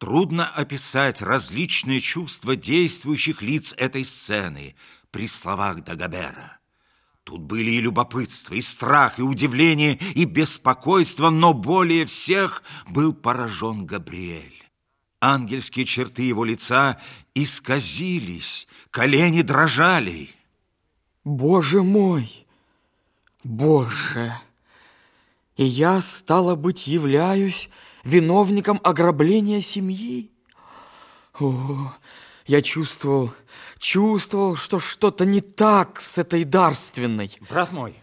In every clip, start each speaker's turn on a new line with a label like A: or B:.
A: Трудно описать различные чувства действующих лиц этой сцены при словах Дагобера. Тут были и любопытство, и страх, и удивление, и беспокойство, но более всех был поражен Габриэль. Ангельские черты его лица исказились, колени дрожали.
B: Боже мой! Боже! И я, стало быть, являюсь виновником ограбления семьи? О, я чувствовал, чувствовал, что что-то не так с этой дарственной.
A: Брат мой,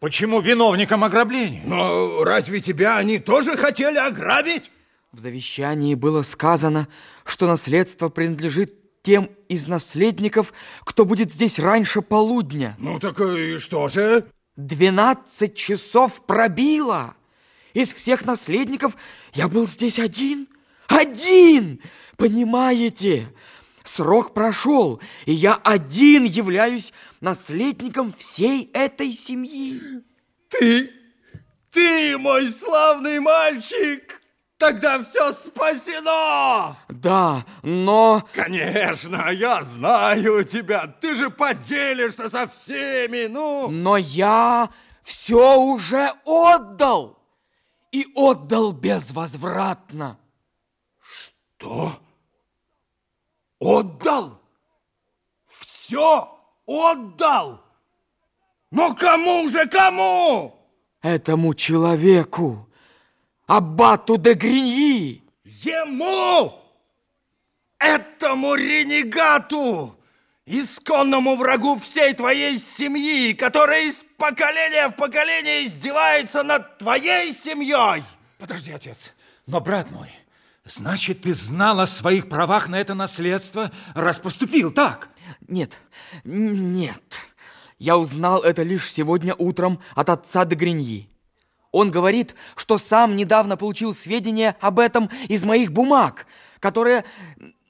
A: почему виновником ограбления?
C: Но разве тебя они тоже хотели ограбить?
B: В завещании было сказано, что наследство принадлежит тем из наследников, кто будет здесь раньше полудня.
C: Ну так и что же?
B: Двенадцать часов пробило. Из всех наследников я был здесь один. Один! Понимаете? Срок прошел, и я один являюсь наследником всей этой семьи.
C: Ты, ты мой славный мальчик! Тогда все спасено!
B: Да, но...
C: Конечно, я знаю тебя. Ты же поделишься со всеми, ну...
B: Но я все уже отдал. И отдал безвозвратно.
C: Что? Отдал? Все отдал? Но кому же, кому?
B: Этому человеку аббату де Гриньи.
C: Ему, этому ренегату, исконному врагу всей твоей семьи, который из поколения в поколение издевается над твоей семьей.
A: Подожди, отец, но, брат мой, значит, ты знал о своих правах на это наследство, раз поступил так?
B: Нет, нет. Я узнал это лишь сегодня утром от отца де Гриньи. Он говорит, что сам недавно получил сведения об этом из моих бумаг, которые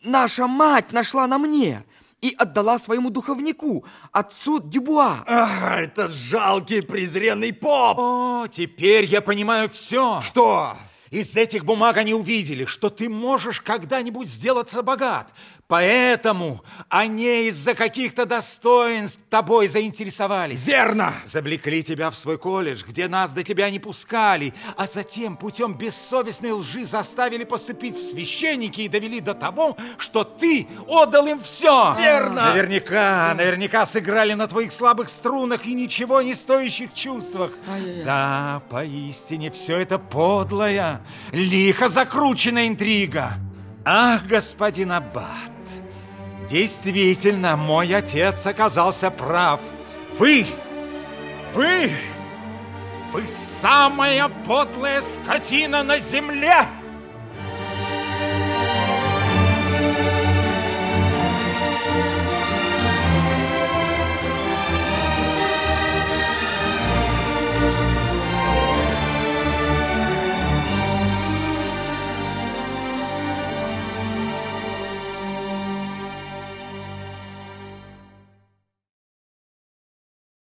B: наша мать нашла на мне и отдала своему духовнику, отцу Дюбуа.
C: Ах, это жалкий презренный поп!
A: О, теперь я понимаю все.
C: Что?
A: Из этих бумаг они увидели, что ты можешь когда-нибудь сделаться богат. Поэтому они из-за каких-то достоинств тобой заинтересовались.
C: Верно!
A: Завлекли тебя в свой колледж, где нас до тебя не пускали, а затем путем бессовестной лжи заставили поступить в священники и довели до того, что ты отдал им все.
C: Верно!
A: Наверняка, наверняка сыграли на твоих слабых струнах и ничего не стоящих чувствах.
B: Ай-яй-яй.
A: Да, поистине все это подлая, лихо закрученная интрига. Ах, господин Аббат, действительно, мой отец оказался прав. Вы, вы, вы самая подлая скотина на земле!